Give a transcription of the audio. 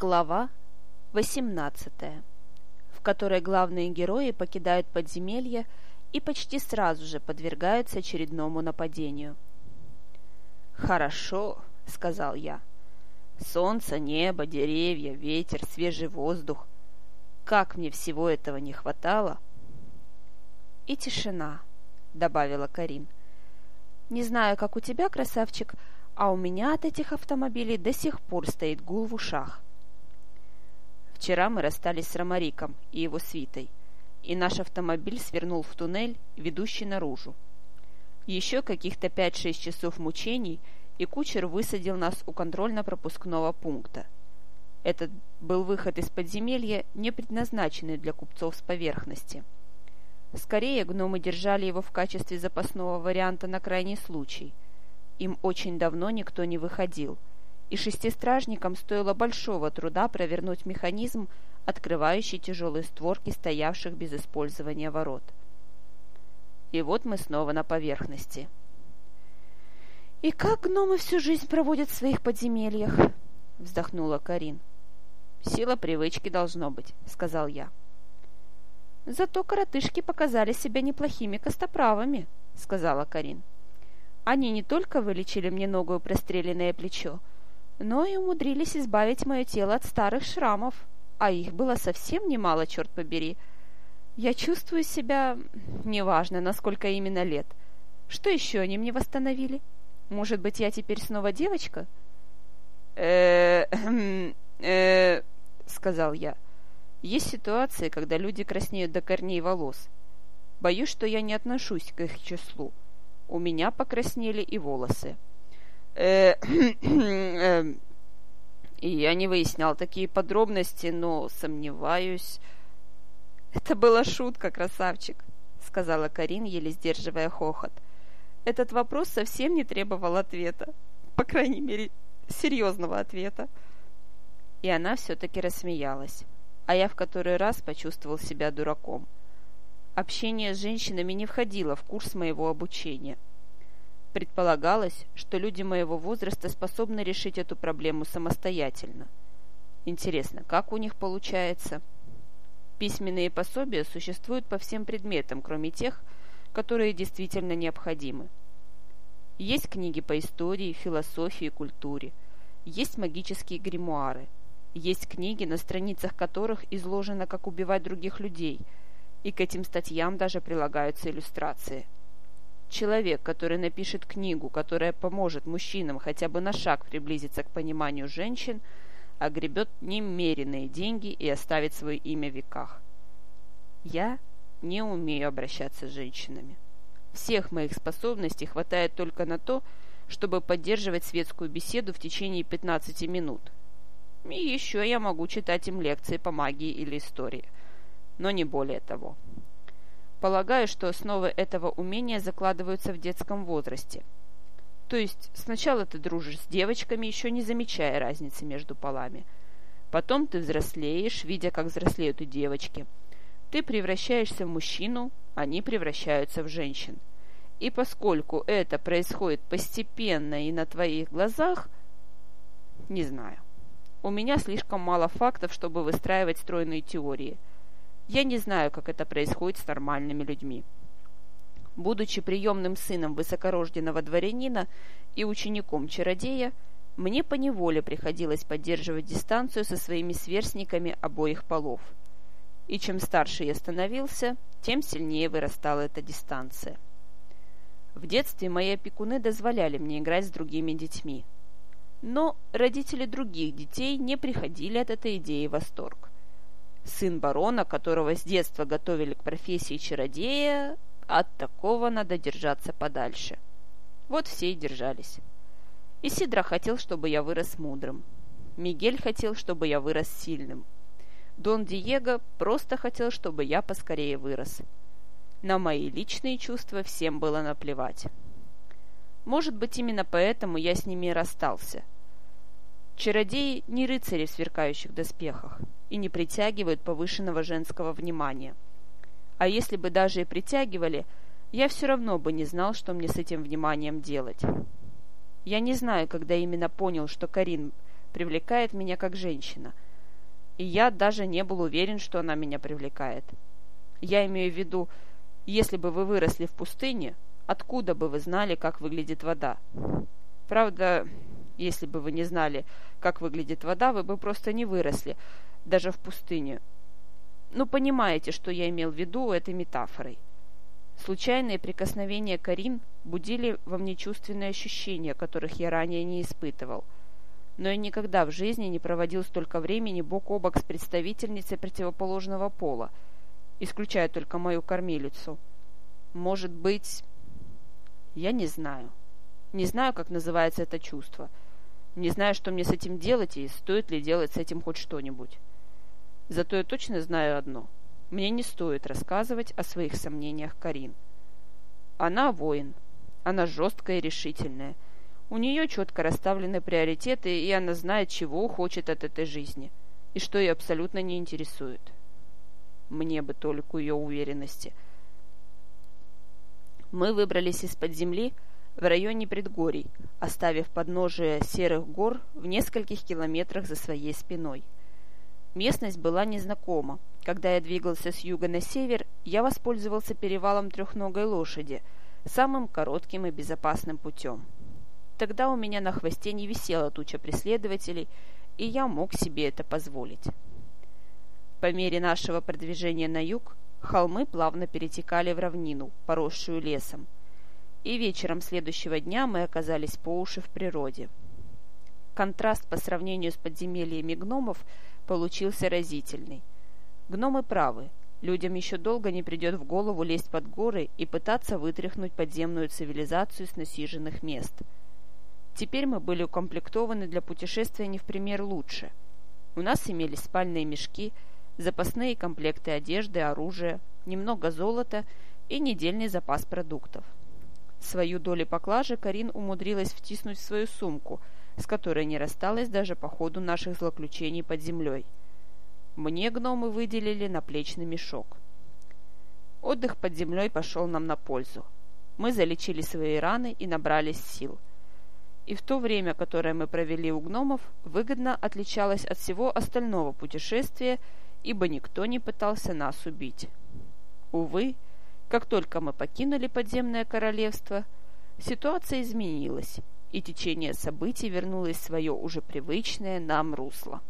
Глава 18, в которой главные герои покидают подземелье и почти сразу же подвергаются очередному нападению. «Хорошо», — сказал я. «Солнце, небо, деревья, ветер, свежий воздух. Как мне всего этого не хватало!» «И тишина», — добавила Карин. «Не знаю, как у тебя, красавчик, а у меня от этих автомобилей до сих пор стоит гул в ушах». Вчера мы расстались с Ромариком и его свитой, и наш автомобиль свернул в туннель, ведущий наружу. Еще каких-то пять-шесть часов мучений, и кучер высадил нас у контрольно-пропускного пункта. Этот был выход из подземелья, не предназначенный для купцов с поверхности. Скорее, гномы держали его в качестве запасного варианта на крайний случай. Им очень давно никто не выходил – и шестистражникам стоило большого труда провернуть механизм, открывающий тяжелые створки стоявших без использования ворот. И вот мы снова на поверхности. «И как гномы всю жизнь проводят в своих подземельях?» — вздохнула Карин. «Сила привычки должно быть», — сказал я. «Зато коротышки показали себя неплохими костоправами», — сказала Карин. «Они не только вылечили мне ногу и простреленное плечо, — но и умудрились избавить мое тело от старых шрамов, а их было совсем немало, черт побери. Я чувствую себя... неважно, насколько именно лет. Что еще они мне восстановили? Может быть, я теперь снова девочка? э э сказал я. Есть ситуации, когда люди краснеют до корней волос. Боюсь, что я не отношусь к их числу. У меня покраснели и волосы. Э, э, я не выяснял такие подробности, но сомневаюсь. Это была шутка, красавчик, сказала Карин, еле сдерживая хохот. Этот вопрос совсем не требовал ответа. По крайней мере, серьезного ответа. И она все-таки рассмеялась, а я в который раз почувствовал себя дураком. Общение с женщинами не входило в курс моего обучения – Предполагалось, что люди моего возраста способны решить эту проблему самостоятельно. Интересно, как у них получается? Письменные пособия существуют по всем предметам, кроме тех, которые действительно необходимы. Есть книги по истории, философии и культуре. Есть магические гримуары. Есть книги, на страницах которых изложено, как убивать других людей, и к этим статьям даже прилагаются иллюстрации – Человек, который напишет книгу, которая поможет мужчинам хотя бы на шаг приблизиться к пониманию женщин, огребет немеренные деньги и оставит свое имя в веках. Я не умею обращаться с женщинами. Всех моих способностей хватает только на то, чтобы поддерживать светскую беседу в течение 15 минут. И еще я могу читать им лекции по магии или истории, но не более того. Полагаю, что основы этого умения закладываются в детском возрасте. То есть сначала ты дружишь с девочками, еще не замечая разницы между полами. Потом ты взрослеешь, видя, как взрослеют и девочки. Ты превращаешься в мужчину, они превращаются в женщин. И поскольку это происходит постепенно и на твоих глазах, не знаю. У меня слишком мало фактов, чтобы выстраивать стройные теории – я не знаю, как это происходит с нормальными людьми. Будучи приемным сыном высокорожденного дворянина и учеником чародея, мне поневоле приходилось поддерживать дистанцию со своими сверстниками обоих полов. И чем старше я становился, тем сильнее вырастала эта дистанция. В детстве мои опекуны дозволяли мне играть с другими детьми. Но родители других детей не приходили от этой идеи в восторг сын барона, которого с детства готовили к профессии чародея, от такого надо держаться подальше. Вот все и держались. Исидра хотел, чтобы я вырос мудрым. Мигель хотел, чтобы я вырос сильным. Дон Диего просто хотел, чтобы я поскорее вырос. На мои личные чувства всем было наплевать. Может быть, именно поэтому я с ними расстался. Чародеи не рыцари в сверкающих доспехах и не притягивают повышенного женского внимания. А если бы даже и притягивали, я все равно бы не знал, что мне с этим вниманием делать. Я не знаю, когда именно понял, что Карин привлекает меня как женщина, и я даже не был уверен, что она меня привлекает. Я имею в виду, если бы вы выросли в пустыне, откуда бы вы знали, как выглядит вода? Правда, если бы вы не знали, как выглядит вода, вы бы просто не выросли, даже в пустыне. Ну, понимаете, что я имел в виду этой метафорой. Случайные прикосновения Карин будили во мне чувственные ощущения, которых я ранее не испытывал. Но я никогда в жизни не проводил столько времени бок о бок с представительницей противоположного пола, исключая только мою кормилицу. Может быть... Я не знаю. Не знаю, как называется это чувство. Не знаю, что мне с этим делать и стоит ли делать с этим хоть что-нибудь. Зато я точно знаю одно — мне не стоит рассказывать о своих сомнениях Карин. Она воин. Она жесткая и решительная. У нее четко расставлены приоритеты, и она знает, чего хочет от этой жизни, и что ее абсолютно не интересует. Мне бы только ее уверенности. Мы выбрались из-под земли в районе предгорий, оставив подножие серых гор в нескольких километрах за своей спиной – Местность была незнакома. Когда я двигался с юга на север, я воспользовался перевалом трехногой лошади, самым коротким и безопасным путем. Тогда у меня на хвосте не висела туча преследователей, и я мог себе это позволить. По мере нашего продвижения на юг, холмы плавно перетекали в равнину, поросшую лесом, и вечером следующего дня мы оказались по уши в природе. Контраст по сравнению с подземельями гномов – получился разительный. Гномы правы. Людям еще долго не придет в голову лезть под горы и пытаться вытряхнуть подземную цивилизацию с насиженных мест. Теперь мы были укомплектованы для путешествия не в пример лучше. У нас имелись спальные мешки, запасные комплекты одежды, оружия, немного золота и недельный запас продуктов. Свою долю поклажи Карин умудрилась втиснуть в свою сумку – с которой не рассталась даже по ходу наших злоключений под землей. Мне гномы выделили наплечный мешок. Отдых под землей пошел нам на пользу. Мы залечили свои раны и набрались сил. И в то время, которое мы провели у гномов, выгодно отличалось от всего остального путешествия, ибо никто не пытался нас убить. Увы, как только мы покинули подземное королевство, ситуация изменилась, и течение событий вернулось в свое уже привычное нам русло.